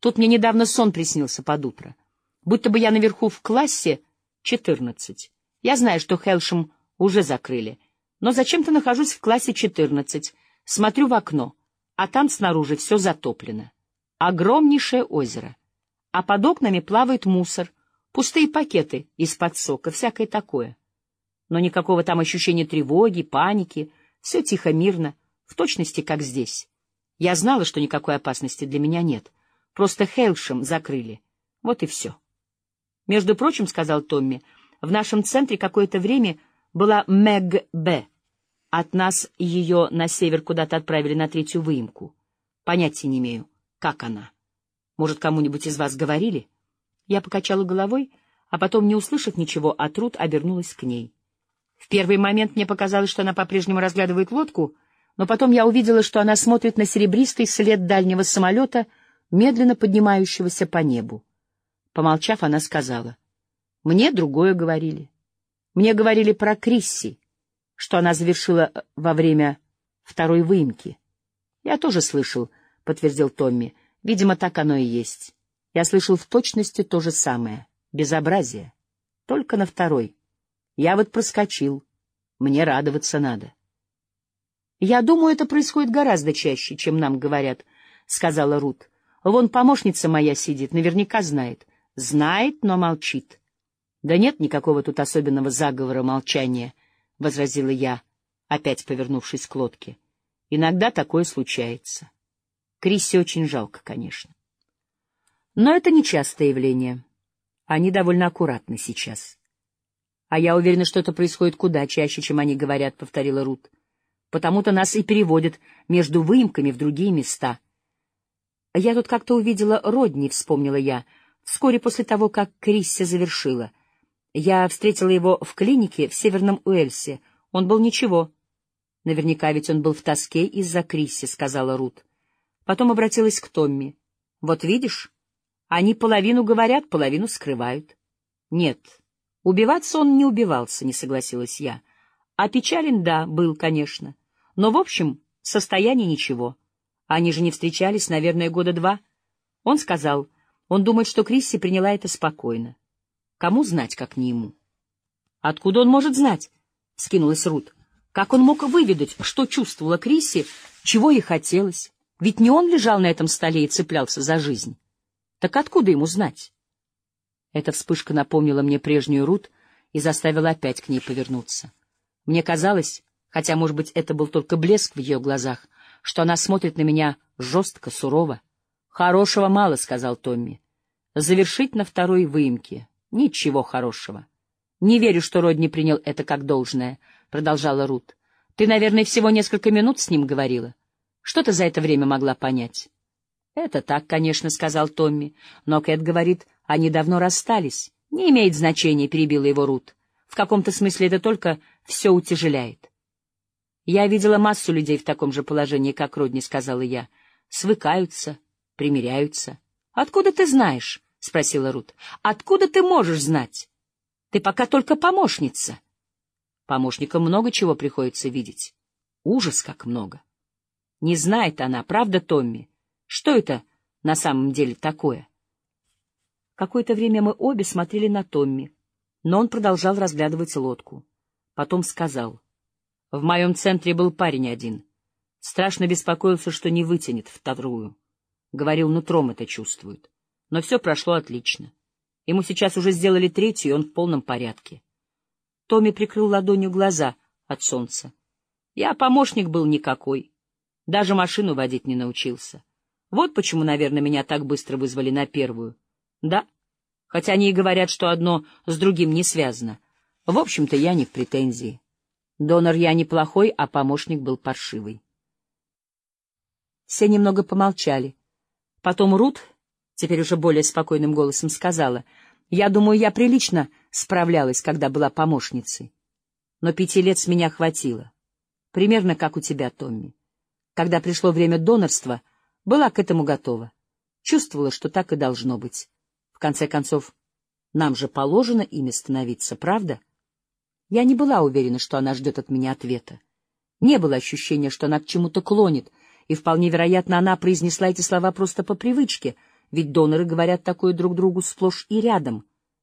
Тут мне недавно сон приснился под утро. Будто бы я наверху в классе четырнадцать. Я знаю, что Хелшем уже закрыли, но зачем-то нахожусь в классе четырнадцать, смотрю в окно, а там снаружи все затоплено. Огромнейшее озеро. А под окнами плавает мусор, пустые пакеты из-под сока, всякое такое. Но никакого там ощущения тревоги, паники, все тихо, мирно, в точности, как здесь. Я знала, что никакой опасности для меня нет. Просто Хелшем закрыли. Вот и все. Между прочим, — сказал Томми, — в нашем центре какое-то время была Мэг Б. От нас ее на север куда-то отправили на третью выемку. Понятия не имею, как она. Может, кому-нибудь из вас говорили? Я покачала головой, а потом, не услышав ничего, от Рут обернулась к ней. В первый момент мне показалось, что она по-прежнему разглядывает лодку, но потом я увидела, что она смотрит на серебристый след дальнего самолета, медленно поднимающегося по небу. Помолчав, она сказала, «Мне другое говорили. Мне говорили про Крисси, что она завершила э, во время второй выемки. Я тоже слышал, — подтвердил Томми. Видимо, так оно и есть. Я слышал в точности то же самое. Безобразие. Только на второй. Я вот проскочил. Мне радоваться надо. Я думаю, это происходит гораздо чаще, чем нам говорят, — сказала Рут. Вон помощница моя сидит, наверняка знает. Знает, но молчит. Да нет никакого тут особенного заговора молчания, — возразила я, опять повернувшись к лодке. Иногда такое случается. Крисси очень жалко, конечно. Но это нечастое явление. Они довольно аккуратны сейчас. — А я уверена, что это происходит куда чаще, чем они говорят, — повторила Рут. — Потому-то нас и переводят между выемками в другие места. — Я тут как-то увидела Родни, — вспомнила я, вскоре после того, как Крисси завершила. Я встретила его в клинике в Северном Уэльсе. Он был ничего. — Наверняка ведь он был в тоске из-за Крисси, — сказала Рут. Потом обратилась к Томми. — Вот видишь, они половину говорят, половину скрывают. — Нет, — Убиваться он не убивался, не согласилась я. А печален, да, был, конечно. Но, в общем, состояние ничего. Они же не встречались, наверное, года два. Он сказал, он думает, что Крисси приняла это спокойно. Кому знать, как не ему? — Откуда он может знать? — скинулась Рут. — Как он мог выведать, что чувствовала Крисси, чего ей хотелось? Ведь не он лежал на этом столе и цеплялся за жизнь. Так откуда ему знать? Эта вспышка напомнила мне прежнюю Рут и заставила опять к ней повернуться. Мне казалось, хотя, может быть, это был только блеск в ее глазах, что она смотрит на меня жестко, сурово. «Хорошего мало», — сказал Томми. «Завершить на второй выемке. Ничего хорошего». «Не верю, что Родни принял это как должное», — продолжала Рут. «Ты, наверное, всего несколько минут с ним говорила. Что ты за это время могла понять?» «Это так, конечно», — сказал Томми. «Но Кэт говорит, они давно расстались. Не имеет значения, — перебила его Рут. В каком-то смысле это только все утяжеляет. Я видела массу людей в таком же положении, как Родни, — сказала я. Свыкаются, примиряются. — Откуда ты знаешь? — спросила Рут. — Откуда ты можешь знать? Ты пока только помощница. Помощникам много чего приходится видеть. Ужас как много. Не знает она, правда, Томми? Что это на самом деле такое? Какое-то время мы обе смотрели на Томми, но он продолжал разглядывать лодку. Потом сказал. В моем центре был парень один. Страшно беспокоился, что не вытянет вторую. Говорил, нутром это чувствует. Но все прошло отлично. Ему сейчас уже сделали третью, и он в полном порядке. Томми прикрыл ладонью глаза от солнца. Я помощник был никакой. Даже машину водить не научился. Вот почему, наверное, меня так быстро вызвали на первую. Да, хотя они и говорят, что одно с другим не связано. В общем-то, я не в претензии. Донор я неплохой, а помощник был паршивый. Все немного помолчали. Потом Рут, теперь уже более спокойным голосом, сказала, «Я думаю, я прилично справлялась, когда была помощницей. Но пяти лет с меня хватило. Примерно как у тебя, Томми. Когда пришло время донорства, была к этому готова. Чувствовала, что так и должно быть. В конце концов, нам же положено ими становиться, правда? Я не была уверена, что она ждет от меня ответа. Не было ощущения, что она к чему-то клонит, и вполне вероятно, она произнесла эти слова просто по привычке, ведь доноры говорят такое друг другу сплошь и рядом —